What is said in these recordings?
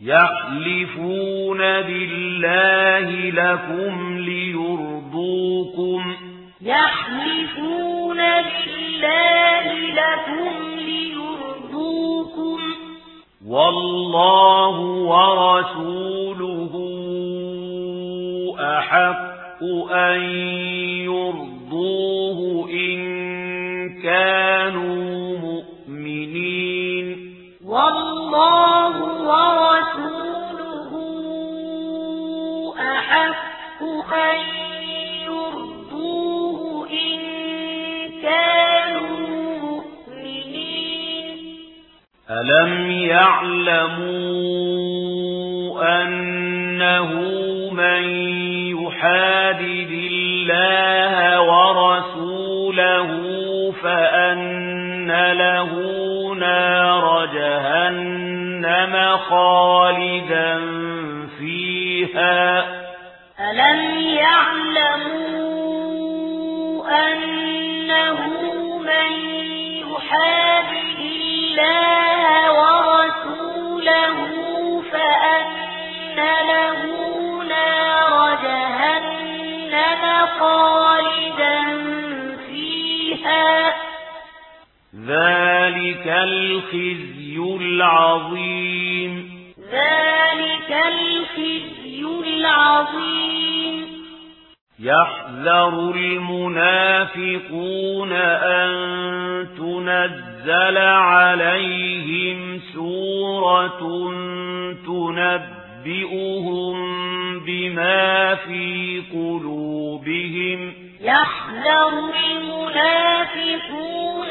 يحلفون بالله لكم ليرضوكم يحلفون بالله لكم ليرضوكم والله ورسوله أحق أن يرضوه إن كانوا أَلَمْ يَعْلَمُوا أَنَّهُ مَن يُحَادِدِ اللَّهَ وَرَسُولَهُ فَإِنَّ لَهُ نَارَ جَهَنَّمَ خَالِدًا فِيهَا أَلَمْ يَعْلَمُوا أَنَّهُ مَن يُحَادِدِ اللَّهَ ذلك الخزي العظيم ذلك الخزي العظيم يحذر المنافقون أن تنزل عليهم سورة تنبئهم بما في قلوبهم يحذر المنافقون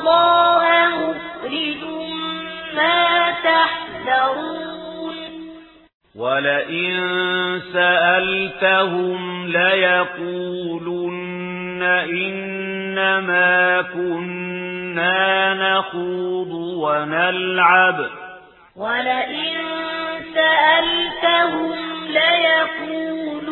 الله مفرد ما تحذرون ولئن سألتهم ليقولن إنما كنا نخوض ونلعب ولئن سألتهم ليقولن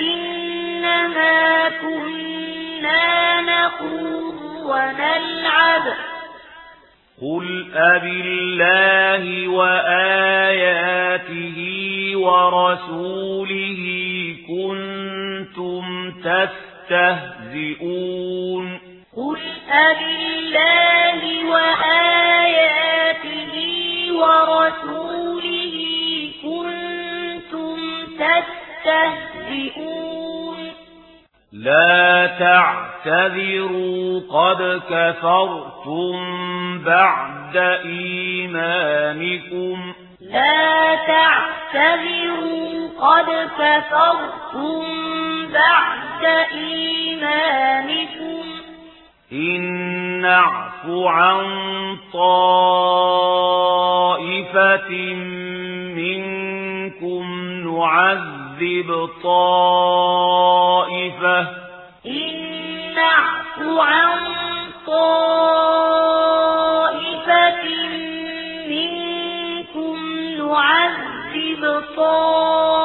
إنما كنا نخوض ونلعب. قل أب الله وآياته ورسوله كنتم تستهزئون. قل أب الله وآياته ورسوله كنتم تستهزئون. لا تعلمون فَاعْتَذِرُوا قَدْ كَفَرْتُمْ بَعْدَ إِيمَانِكُمْ. لَا تَعْتَذِرُوا قَدْ كَفَرْتُمْ بَعْدَ إِيمَانِكُمْ. إِن نَّعْفُ عَن طَائِفَةٍ مِّنكُمْ نُعَذِّبْ طَائِفَةً تَعْفُ عَنْ طَائِفَةٍ مِّنكُمْ نُعَذِّبْ طَائِفَةً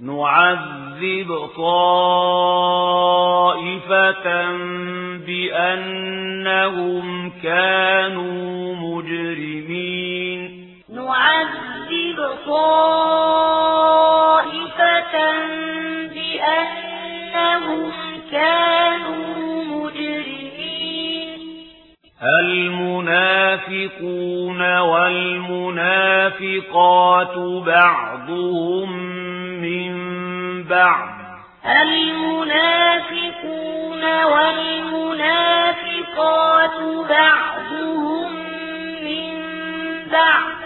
نُعَذِّبْ طَائِفَةً بِأَنَّهُمْ كَانُوا مُجْرِمِينَ. نُعَذِّبْ طَائِفَةً والمنافقات بعضهم من بعض. المنافقون والمنافقات بعضهم من بعض.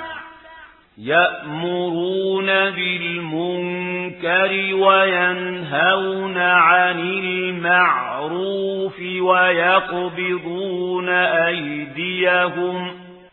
يأمرون بالمنكر وينهون عن المعروف ويقبضون أيديهم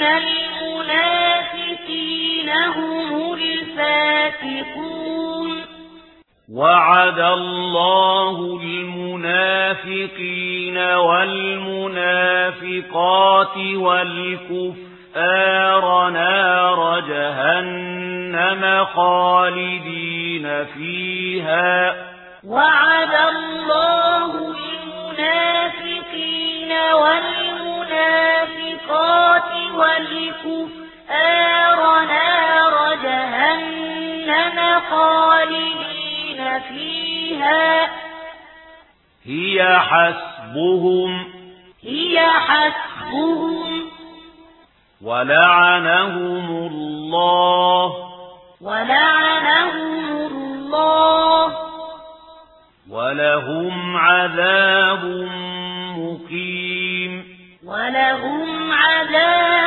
إن المنافقين هم الفاتقون وعد الله المنافقين والمنافقات والكفار نار جهنم خالدين فيها وعد الله المنافقين والمنافقات الكفار نار جهنم خالدين فيها. هي حسبهم هي حسبهم. ولعنهم الله. ولعنهم الله. ولهم عذاب مقيم. ولهم عذاب